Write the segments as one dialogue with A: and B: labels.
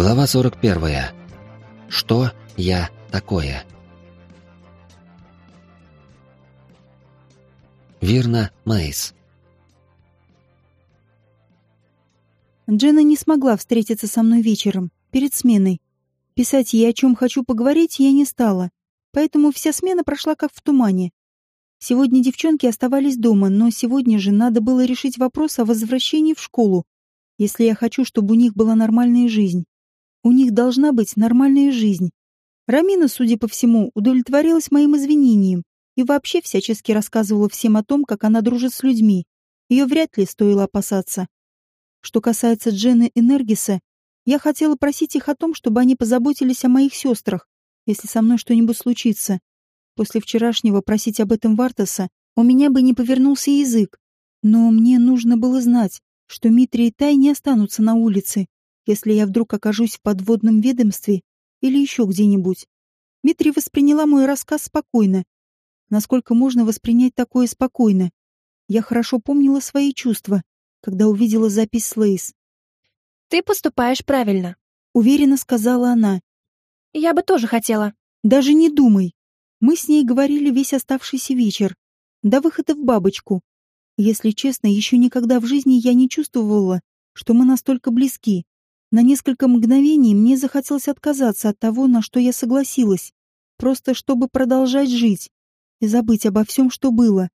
A: Глава 41. Что я такое? Вирна Мейс.
B: Дженна не смогла встретиться со мной вечером, перед сменой. Писать ей, о чем хочу поговорить, я не стала, поэтому вся смена прошла как в тумане. Сегодня девчонки оставались дома, но сегодня же надо было решить вопрос о возвращении в школу, если я хочу, чтобы у них была нормальная жизнь. У них должна быть нормальная жизнь. Рамина, судя по всему, удовлетворилась моим извинением и вообще всячески рассказывала всем о том, как она дружит с людьми. Ее вряд ли стоило опасаться. Что касается Джены и Нергиса, я хотела просить их о том, чтобы они позаботились о моих сестрах, если со мной что-нибудь случится. После вчерашнего просить об этом Вартаса у меня бы не повернулся язык. Но мне нужно было знать, что Митри и Тай не останутся на улице, если я вдруг окажусь в подводном ведомстве или еще где-нибудь. Митри восприняла мой рассказ спокойно. Насколько можно воспринять такое спокойно? Я хорошо помнила свои чувства, когда увидела запись с Лейс.
C: «Ты поступаешь правильно», —
B: уверенно сказала она.
C: «Я бы тоже хотела».
B: «Даже не думай. Мы с ней говорили весь оставшийся вечер. До выхода в бабочку. Если честно, еще никогда в жизни я не чувствовала, что мы настолько близки. На несколько мгновений мне захотелось отказаться от того, на что я согласилась, просто чтобы продолжать жить и забыть обо всем, что было.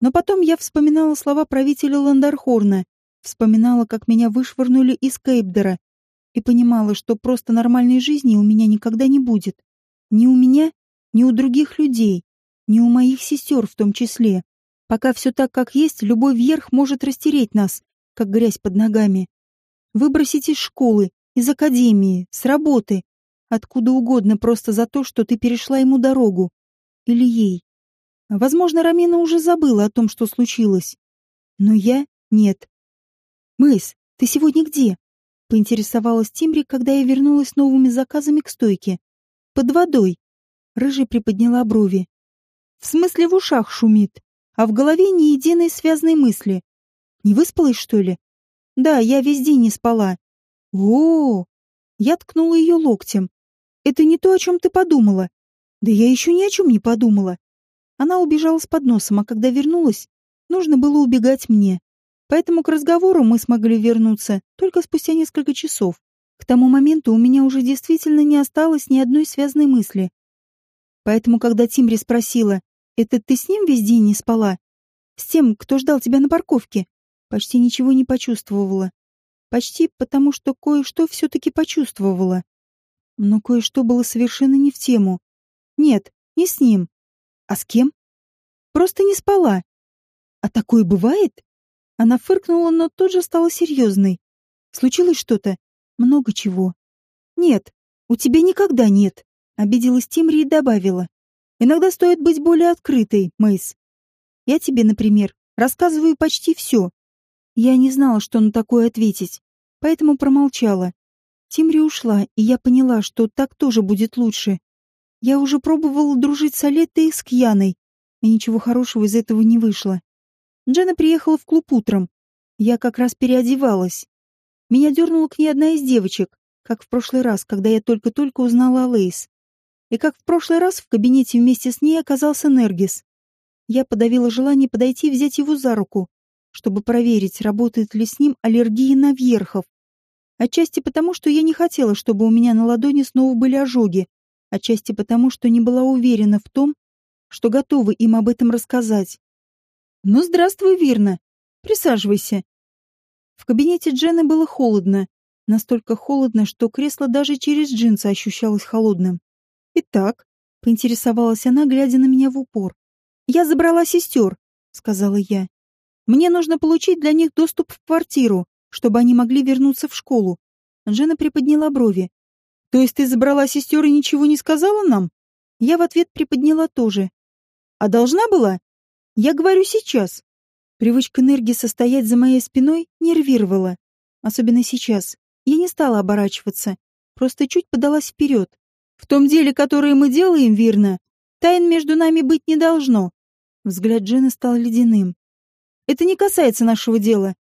B: Но потом я вспоминала слова правителя Ландархорна, вспоминала, как меня вышвырнули из Кейпдера, и понимала, что просто нормальной жизни у меня никогда не будет. Ни у меня, ни у других людей, ни у моих сестер в том числе. Пока все так, как есть, любой вверх может растереть нас, как грязь под ногами. Выбросить из школы, из академии, с работы, откуда угодно просто за то, что ты перешла ему дорогу. Или ей. Возможно, Рамина уже забыла о том, что случилось. Но я — нет. «Мэйс, ты сегодня где?» — поинтересовалась Тимри, когда я вернулась с новыми заказами к стойке. «Под водой». Рыжий приподняла брови. «В смысле в ушах шумит, а в голове ни единой связной мысли. Не выспалась, что ли?» Да, я весь день не спала. О, -о, -о Я ткнула ее локтем. Это не то, о чем ты подумала. Да я еще ни о чем не подумала. Она убежала с подносом, а когда вернулась, нужно было убегать мне. Поэтому к разговору мы смогли вернуться только спустя несколько часов. К тому моменту у меня уже действительно не осталось ни одной связанной мысли. Поэтому, когда Тимри спросила, «Это ты с ним весь день не спала? С тем, кто ждал тебя на парковке?» Почти ничего не почувствовала. Почти потому, что кое-что все-таки почувствовала. Но кое-что было совершенно не в тему. Нет, не с ним. А с кем? Просто не спала. А такое бывает? Она фыркнула, но тут же стала серьезной. Случилось что-то? Много чего. Нет, у тебя никогда нет. Обиделась Тимри и добавила. Иногда стоит быть более открытой, Мэйс. Я тебе, например, рассказываю почти все, я не знала, что на такое ответить, поэтому промолчала. Тимри ушла, и я поняла, что так тоже будет лучше. Я уже пробовала дружить с Олеттой и с Кьяной, и ничего хорошего из этого не вышло. Джена приехала в клуб утром. Я как раз переодевалась. Меня дернула к ней одна из девочек, как в прошлый раз, когда я только-только узнала о Лейс. И как в прошлый раз в кабинете вместе с ней оказался Нергис. Я подавила желание подойти и взять его за руку, чтобы проверить, работает ли с ним аллергия на верхов. Отчасти потому, что я не хотела, чтобы у меня на ладони снова были ожоги, отчасти потому, что не была уверена в том, что готова им об этом рассказать. «Ну, здравствуй, Вирна. Присаживайся». В кабинете Джены было холодно, настолько холодно, что кресло даже через джинсы ощущалось холодным. «Итак», — поинтересовалась она, глядя на меня в упор. «Я забрала сестер», — сказала я. Мне нужно получить для них доступ в квартиру, чтобы они могли вернуться в школу. Джена приподняла брови. То есть ты забрала сестер и ничего не сказала нам? Я в ответ приподняла тоже. А должна была? Я говорю сейчас. Привычка энергии состоять за моей спиной нервировала. Особенно сейчас. Я не стала оборачиваться. Просто чуть подалась вперед. В том деле, которое мы делаем, верно, тайн между нами быть не должно. Взгляд Джены стал ледяным. Это не касается нашего дела.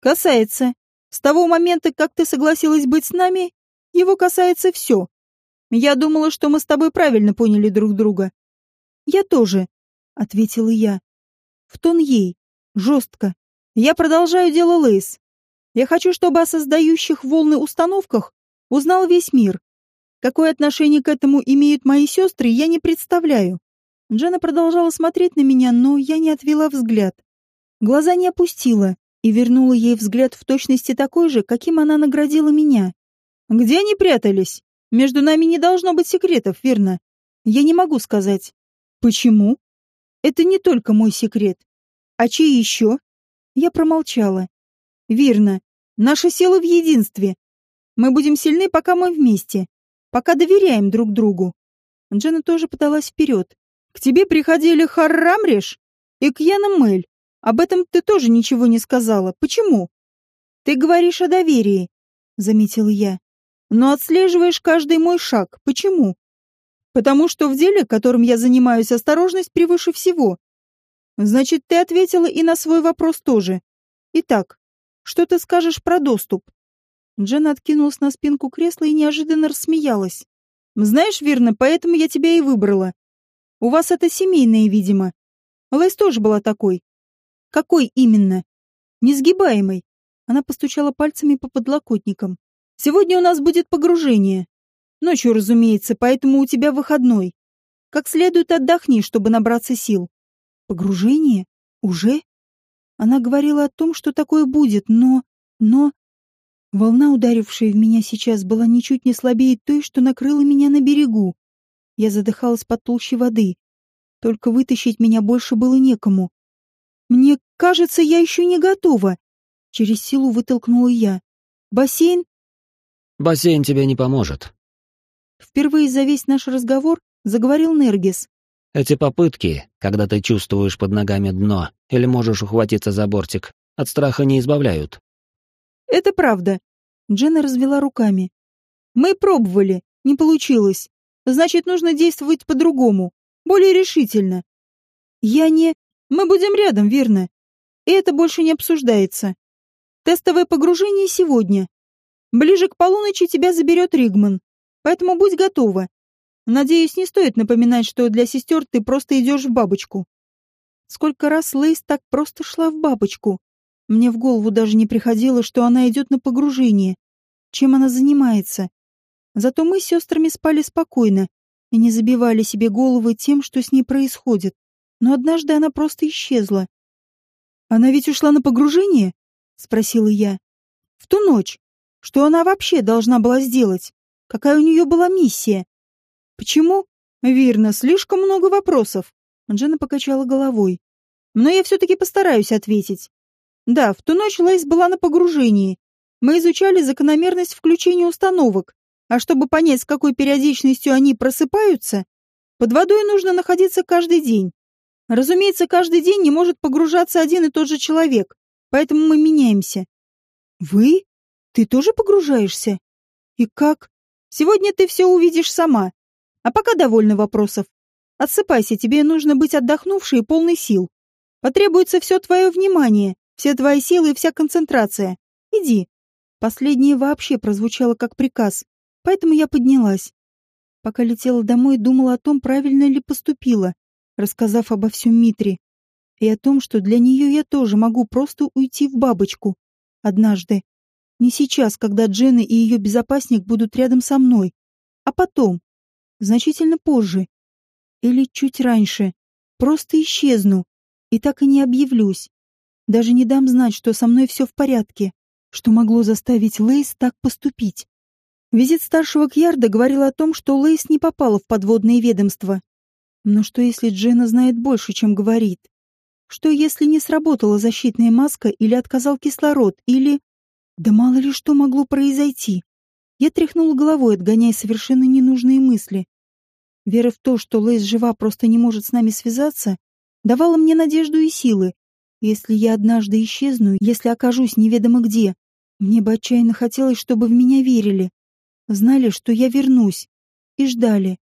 B: Касается. С того момента, как ты согласилась быть с нами, его касается все. Я думала, что мы с тобой правильно поняли друг друга. Я тоже, ответила я. В тон ей, жестко. Я продолжаю дело Лейс. Я хочу, чтобы о создающих волны установках узнал весь мир. Какое отношение к этому имеют мои сестры, я не представляю. Джена продолжала смотреть на меня, но я не отвела взгляд. Глаза не опустила и вернула ей взгляд в точности такой же, каким она наградила меня. «Где они прятались? Между нами не должно быть секретов, верно? Я не могу сказать. Почему? Это не только мой секрет. А чей еще?» Я промолчала. «Верно. Наша сила в единстве. Мы будем сильны, пока мы вместе. Пока доверяем друг другу». Джена тоже подалась вперед. «К тебе приходили Харрамреш и Кьяна Мэль. Об этом ты тоже ничего не сказала. Почему? Ты говоришь о доверии, заметил я. Но отслеживаешь каждый мой шаг. Почему? Потому что в деле, которым я занимаюсь, осторожность превыше всего. Значит, ты ответила и на свой вопрос тоже. Итак, что ты скажешь про доступ? Джен откинулась на спинку кресла и неожиданно рассмеялась. Знаешь, верно, поэтому я тебя и выбрала. У вас это семейное, видимо. Лэйс тоже была такой. Какой именно? Несгибаемый. Она постучала пальцами по подлокотникам. Сегодня у нас будет погружение. Ночью, разумеется, поэтому у тебя выходной. Как следует отдохни, чтобы набраться сил. Погружение? Уже? Она говорила о том, что такое будет, но... Но... Волна, ударившая в меня сейчас, была ничуть не слабее той, что накрыла меня на берегу. Я задыхалась под толщей воды. Только вытащить меня больше было некому. Мне кажется, я еще не готова. Через силу вытолкнула я. Бассейн?
A: Бассейн тебе не поможет.
B: Впервые за весь наш разговор заговорил Нергис.
A: Эти попытки, когда ты чувствуешь под ногами дно или можешь ухватиться за бортик, от страха не избавляют.
B: Это правда. Дженна развела руками. Мы пробовали, не получилось. Значит, нужно действовать по-другому, более решительно. Я не... Мы будем рядом, верно? И это больше не обсуждается. Тестовое погружение сегодня. Ближе к полуночи тебя заберет Ригман. Поэтому будь готова. Надеюсь, не стоит напоминать, что для сестер ты просто идешь в бабочку. Сколько раз Лейс так просто шла в бабочку. Мне в голову даже не приходило, что она идет на погружение. Чем она занимается? Зато мы с сестрами спали спокойно и не забивали себе головы тем, что с ней происходит но однажды она просто исчезла. «Она ведь ушла на погружение?» — спросила я. «В ту ночь. Что она вообще должна была сделать? Какая у нее была миссия?» «Почему?» «Верно, слишком много вопросов». Джена покачала головой. «Но я все-таки постараюсь ответить. Да, в ту ночь Лейс была на погружении. Мы изучали закономерность включения установок, а чтобы понять, с какой периодичностью они просыпаются, под водой нужно находиться каждый день. Разумеется, каждый день не может погружаться один и тот же человек, поэтому мы меняемся. Вы? Ты тоже погружаешься? И как? Сегодня ты все увидишь сама. А пока довольно вопросов. Отсыпайся, тебе нужно быть отдохнувшей и полной сил. Потребуется все твое внимание, все твои силы и вся концентрация. Иди. Последнее вообще прозвучало как приказ, поэтому я поднялась. Пока летела домой, думала о том, правильно ли поступила рассказав обо всем Митре, и о том, что для нее я тоже могу просто уйти в бабочку. Однажды. Не сейчас, когда Дженна и ее безопасник будут рядом со мной, а потом, значительно позже. Или чуть раньше. Просто исчезну, и так и не объявлюсь. Даже не дам знать, что со мной все в порядке, что могло заставить Лейс так поступить. Визит старшего Кьярда говорил о том, что Лейс не попала в подводное ведомство, но что если Джена знает больше, чем говорит? Что если не сработала защитная маска или отказал кислород, или... Да мало ли что могло произойти. Я тряхнула головой, отгоняя совершенно ненужные мысли. Вера в то, что Лейс жива просто не может с нами связаться, давала мне надежду и силы. Если я однажды исчезну, если окажусь неведомо где, мне бы отчаянно хотелось, чтобы в меня верили. Знали, что я вернусь. И ждали.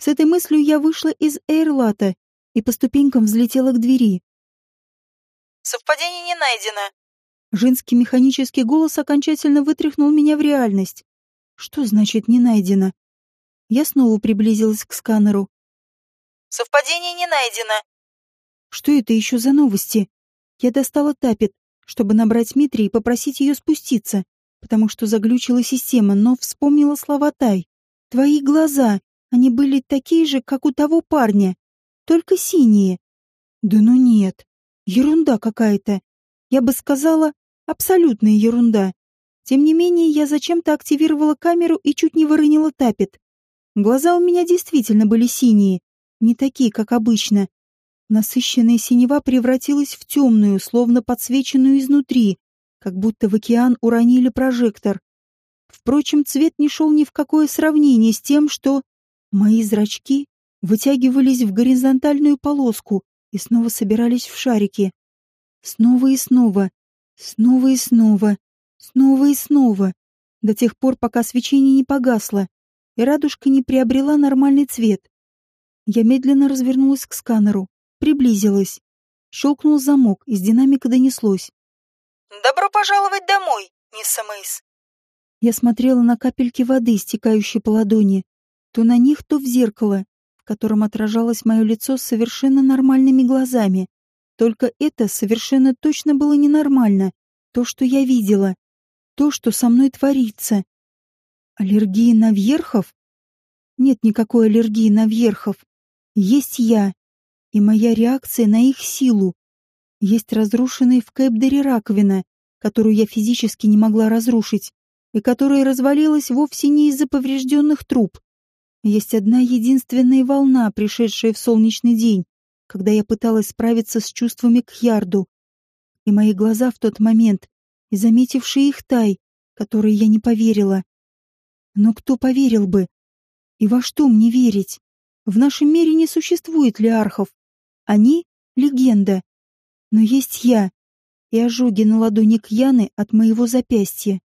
B: С этой мыслью я вышла из Эйрлата и по ступенькам взлетела к двери.
D: «Совпадение не найдено».
B: Женский механический голос окончательно вытряхнул меня в реальность. Что значит «не найдено»? Я снова приблизилась к сканеру.
D: Совпадение не найдено.
B: Что это еще за новости? Я достала тапет, чтобы набрать Митри и попросить ее спуститься, потому что заглючила система, но вспомнила слова Тай. Твои глаза, они были такие же, как у того парня, только синие. Да ну нет, ерунда какая-то. Я бы сказала, абсолютная ерунда. Тем не менее, я зачем-то активировала камеру и чуть не выронила тапет. Глаза у меня действительно были синие, не такие, как обычно. Насыщенная синева превратилась в темную, словно подсвеченную изнутри, как будто в океан уронили прожектор. Впрочем, цвет не шел ни в какое сравнение с тем, что мои зрачки вытягивались в горизонтальную полоску и снова собирались в шарики. Снова и снова, снова и снова, снова и снова, до тех пор, пока свечение не погасло, и радужка не приобрела нормальный цвет. Я медленно развернулась к сканеру, приблизилась. Щелкнул замок, из динамика донеслось.
D: Добро пожаловать домой, мисс Мэйс.
B: Я смотрела на капельки воды, стекающие по ладони, то на них, то в зеркало, в котором отражалось мое лицо с совершенно нормальными глазами. Только это совершенно точно было ненормально. То, что я видела. То, что со мной творится. Аллергия на вьерхов? Нет никакой аллергии на вьерхов. Есть я. И моя реакция на их силу. Есть разрушенная в Кэпдере раковина, которую я физически не могла разрушить, и которая развалилась вовсе не из-за поврежденных труб. Есть одна единственная волна, пришедшая в солнечный день, когда я пыталась справиться с чувствами к Ярду. И мои глаза в тот момент, и заметившие их тай, которой я не поверила. Но кто поверил бы? И во что мне верить? В нашем мире не существует лиархов. Они — легенда. Но есть я и ожоги на ладони Кьяны от моего запястья.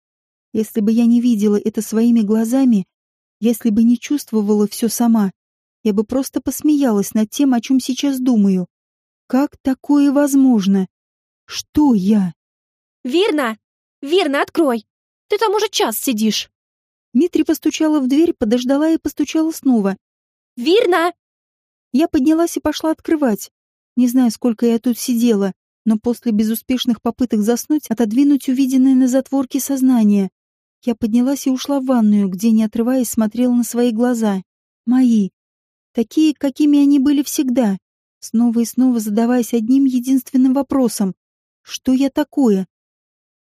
B: Если бы я не видела это своими глазами, если бы не чувствовала все сама, я бы просто посмеялась над тем, о чем сейчас думаю. Как такое возможно? Что я?
C: Верно! Верно, открой! Ты там уже час сидишь.
B: Митри постучала в дверь, подождала и постучала снова.
C: Верно!
B: Я поднялась и пошла открывать. Не знаю, сколько я тут сидела, но после безуспешных попыток заснуть, отодвинуть увиденное на затворке сознание, я поднялась и ушла в ванную, где, не отрываясь, смотрела на свои глаза. Мои. Такие, какими они были всегда. Снова и снова задаваясь одним единственным вопросом. Что я такое?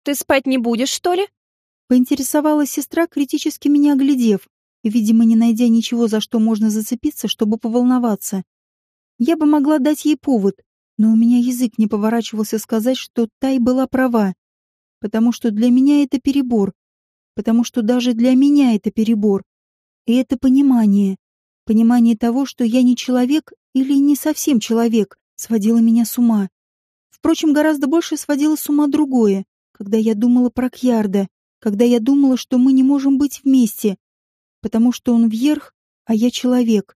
C: Ты спать не будешь, что ли?
B: Поинтересовалась сестра, критически меня оглядев, и, видимо, не найдя ничего, за что можно зацепиться, чтобы поволноваться. Я бы могла дать ей повод, но у меня язык не поворачивался сказать, что Тай была права. Потому что для меня это перебор. Потому что даже для меня это перебор. И это понимание. Понимание того, что я не человек или не совсем человек, сводило меня с ума. Впрочем, гораздо больше сводило с ума другое, когда я думала про Кьярда, когда я думала, что мы не можем быть вместе, потому что он вверх, а я человек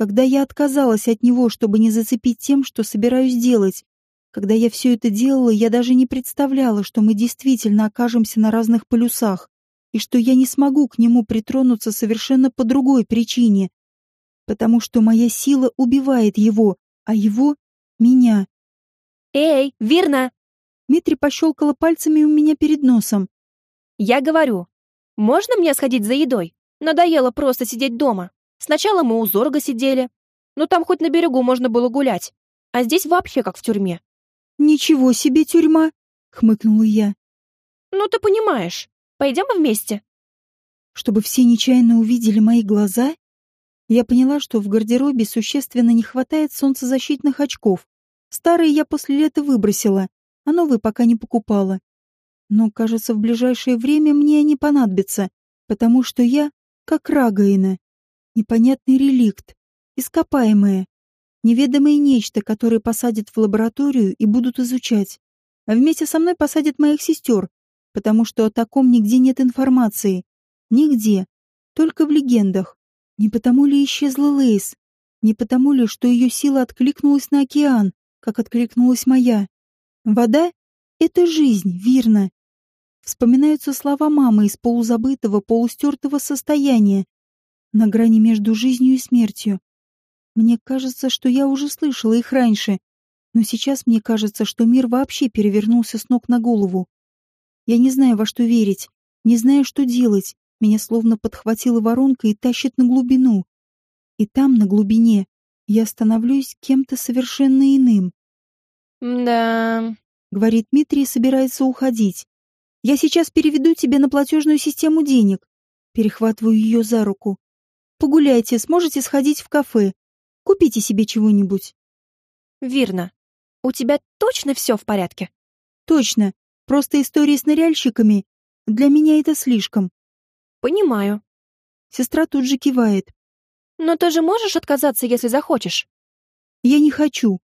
B: когда я отказалась от него, чтобы не зацепить тем, что собираюсь делать. Когда я все это делала, я даже не представляла, что мы действительно окажемся на разных полюсах, и что я не смогу к нему притронуться совершенно по другой причине. Потому что моя сила убивает его, а его — меня.
C: «Эй, верно!»
B: Митри пощелкала пальцами у меня перед носом.
C: «Я говорю, можно мне сходить за едой? Надоело просто сидеть дома». Сначала мы у Зорга сидели. но там хоть на берегу можно было гулять. А здесь вообще как в тюрьме.
B: «Ничего себе тюрьма!» — хмыкнула я.
C: «Ну, ты понимаешь. Пойдем вместе?»
B: Чтобы все нечаянно увидели мои глаза, я поняла, что в гардеробе существенно не хватает солнцезащитных очков. Старые я после лета выбросила, а новые пока не покупала. Но, кажется, в ближайшее время мне они понадобятся, потому что я как Рагаина непонятный реликт, ископаемое, неведомое нечто, которое посадят в лабораторию и будут изучать. А вместе со мной посадят моих сестер, потому что о таком нигде нет информации. Нигде. Только в легендах. Не потому ли исчезла Лейс? Не потому ли, что ее сила откликнулась на океан, как откликнулась моя? Вода — это жизнь, верно. Вспоминаются слова мамы из полузабытого, полустертого состояния, на грани между жизнью и смертью. Мне кажется, что я уже слышала их раньше, но сейчас мне кажется, что мир вообще перевернулся с ног на голову. Я не знаю, во что верить, не знаю, что делать. Меня словно подхватила воронка и тащит на глубину. И там, на глубине, я становлюсь кем-то совершенно иным.
C: «Да...»
B: — говорит Дмитрий и собирается уходить. «Я сейчас переведу тебе на платежную систему денег». Перехватываю ее за руку. «Погуляйте, сможете сходить в кафе. Купите себе чего-нибудь».
C: «Верно. У тебя точно все в порядке?»
B: «Точно. Просто история с ныряльщиками. Для меня это слишком».
C: «Понимаю».
B: Сестра тут же кивает.
C: «Но ты же можешь отказаться, если захочешь?»
B: «Я не хочу».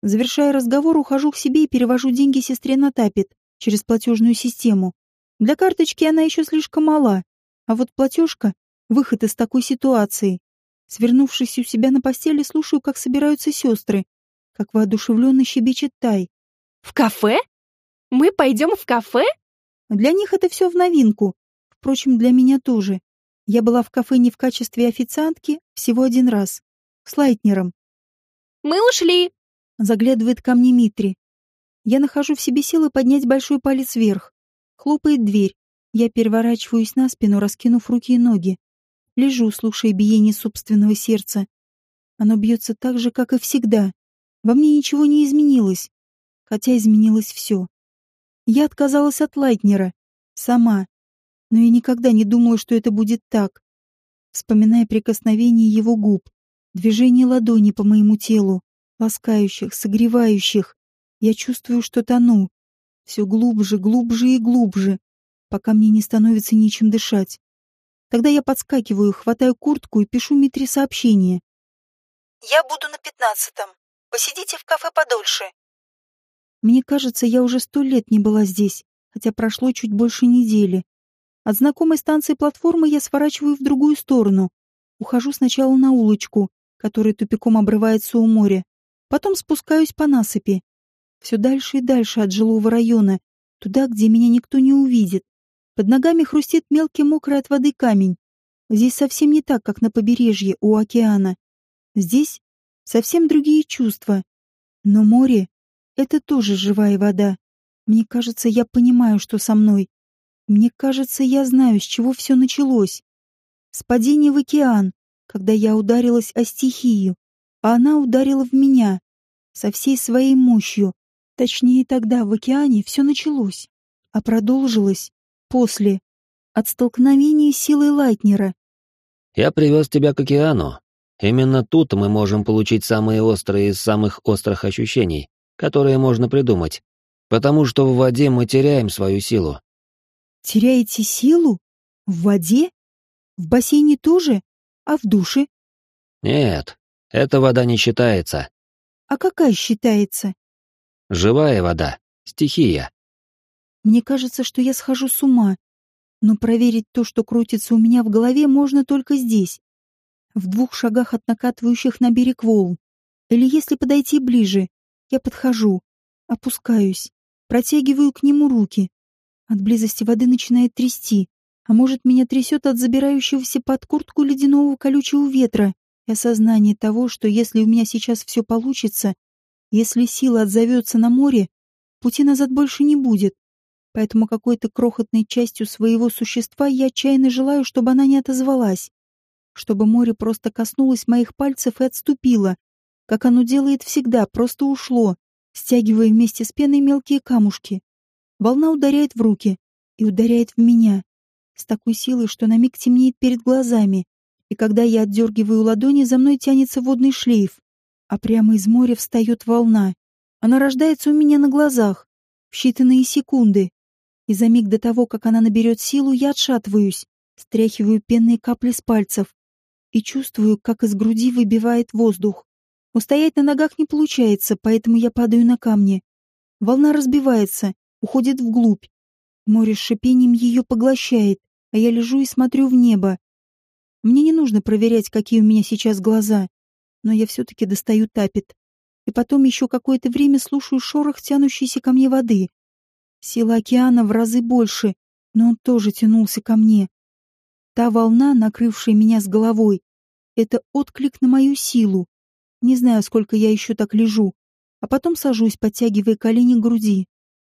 B: Завершая разговор, ухожу к себе и перевожу деньги сестре на тапет через платежную систему. Для карточки она еще слишком мала, а вот платежка — выход из такой ситуации. Свернувшись у себя на постели, слушаю, как собираются сестры, как воодушевленно щебечет Тай.
C: «В кафе? Мы пойдем в кафе?»
B: Для них это все в новинку. Впрочем, для меня тоже. Я была в кафе не в качестве официантки всего один раз. С Лайтнером.
C: «Мы ушли!»
B: Заглядывает ко мне Митри. Я нахожу в себе силы поднять большой палец вверх. Хлопает дверь. Я переворачиваюсь на спину, раскинув руки и ноги. Лежу, слушая биение собственного сердца. Оно бьется так же, как и всегда. Во мне ничего не изменилось. Хотя изменилось все. Я отказалась от Лайтнера. Сама. Но я никогда не думала, что это будет так. Вспоминая прикосновение его губ, движение ладони по моему телу, ласкающих, согревающих, я чувствую, что тону. Все глубже, глубже и глубже, пока мне не становится нечем дышать. Тогда я подскакиваю, хватаю куртку и пишу Митре сообщение.
D: «Я буду на пятнадцатом. Посидите в кафе подольше».
B: Мне кажется, я уже сто лет не была здесь, хотя прошло чуть больше недели. От знакомой станции платформы я сворачиваю в другую сторону. Ухожу сначала на улочку, которая тупиком обрывается у моря. Потом спускаюсь по насыпи все дальше и дальше от жилого района, туда, где меня никто не увидит. Под ногами хрустит мелкий мокрый от воды камень. Здесь совсем не так, как на побережье у океана. Здесь совсем другие чувства. Но море — это тоже живая вода. Мне кажется, я понимаю, что со мной. Мне кажется, я знаю, с чего все началось. С падения в океан, когда я ударилась о стихию, а она ударила в меня со всей своей мощью, Точнее, тогда в океане все началось, а продолжилось после, от столкновения силой Лайтнера.
A: «Я привез тебя к океану. Именно тут мы можем получить самые острые из самых острых ощущений, которые можно придумать, потому что в воде мы теряем свою силу».
B: «Теряете силу? В воде? В бассейне тоже? А в душе?»
A: «Нет, эта вода не считается».
B: «А какая считается?»
A: Живая вода. Стихия.
B: Мне кажется, что я схожу с ума. Но проверить то, что крутится у меня в голове, можно только здесь. В двух шагах от накатывающих на берег волн. Или если подойти ближе, я подхожу, опускаюсь, протягиваю к нему руки. От близости воды начинает трясти, а может, меня трясет от забирающегося под куртку ледяного колючего ветра и осознание того, что если у меня сейчас все получится, если сила отзовется на море, пути назад больше не будет. Поэтому какой-то крохотной частью своего существа я отчаянно желаю, чтобы она не отозвалась. Чтобы море просто коснулось моих пальцев и отступило, как оно делает всегда, просто ушло, стягивая вместе с пеной мелкие камушки. Волна ударяет в руки и ударяет в меня. С такой силой, что на миг темнеет перед глазами. И когда я отдергиваю ладони, за мной тянется водный шлейф а прямо из моря встает волна. Она рождается у меня на глазах, в считанные секунды. И за миг до того, как она наберет силу, я отшатываюсь, стряхиваю пенные капли с пальцев и чувствую, как из груди выбивает воздух. Устоять на ногах не получается, поэтому я падаю на камни. Волна разбивается, уходит вглубь. Море с шипением ее поглощает, а я лежу и смотрю в небо. Мне не нужно проверять, какие у меня сейчас глаза но я все-таки достаю тапет. И потом еще какое-то время слушаю шорох тянущейся ко мне воды. Сила океана в разы больше, но он тоже тянулся ко мне. Та волна, накрывшая меня с головой, это отклик на мою силу. Не знаю, сколько я еще так лежу, а потом сажусь, подтягивая колени к груди.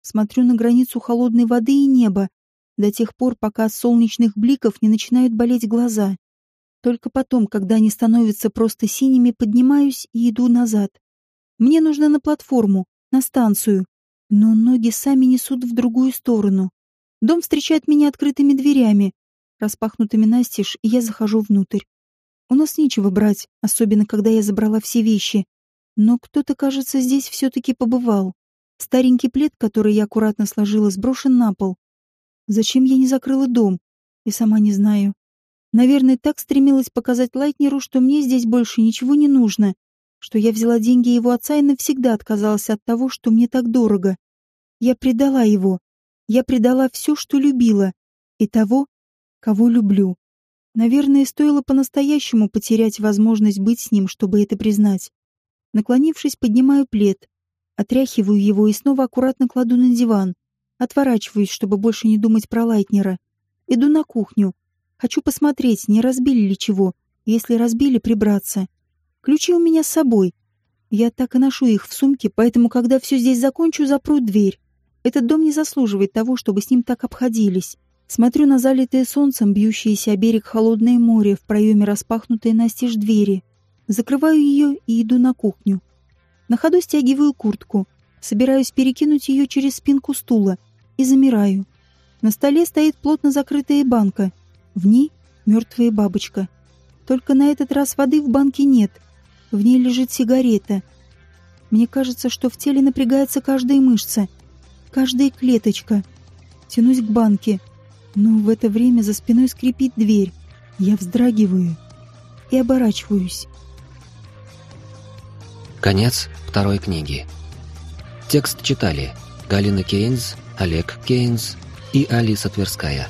B: Смотрю на границу холодной воды и неба, до тех пор, пока от солнечных бликов не начинают болеть глаза. Только потом, когда они становятся просто синими, поднимаюсь и иду назад. Мне нужно на платформу, на станцию, но ноги сами несут в другую сторону. Дом встречает меня открытыми дверями, распахнутыми настежь, и я захожу внутрь. У нас нечего брать, особенно когда я забрала все вещи. Но кто-то, кажется, здесь все-таки побывал. Старенький плед, который я аккуратно сложила, сброшен на пол. Зачем я не закрыла дом? И сама не знаю. Наверное, так стремилась показать Лайтнеру, что мне здесь больше ничего не нужно, что я взяла деньги его отца и навсегда отказалась от того, что мне так дорого. Я предала его. Я предала все, что любила, и того, кого люблю. Наверное, стоило по-настоящему потерять возможность быть с ним, чтобы это признать. Наклонившись, поднимаю плед, отряхиваю его и снова аккуратно кладу на диван. Отворачиваюсь, чтобы больше не думать про Лайтнера. Иду на кухню. Хочу посмотреть, не разбили ли чего. Если разбили, прибраться. Ключи у меня с собой. Я так и ношу их в сумке, поэтому, когда все здесь закончу, запру дверь. Этот дом не заслуживает того, чтобы с ним так обходились. Смотрю на залитое солнцем, бьющееся о берег холодное море, в проеме распахнутые настежь двери. Закрываю ее и иду на кухню. На ходу стягиваю куртку. Собираюсь перекинуть ее через спинку стула — и замираю. На столе стоит плотно закрытая банка. В ней мертвая бабочка. Только на этот раз воды в банке нет. В ней лежит сигарета. Мне кажется, что в теле напрягается каждая мышца, каждая клеточка. Тянусь к банке, но в это время за спиной скрипит дверь. Я вздрагиваю и оборачиваюсь.
A: Конец второй книги. Текст читали Галина Кейнс, Олег Кейнс и Алиса Тверская.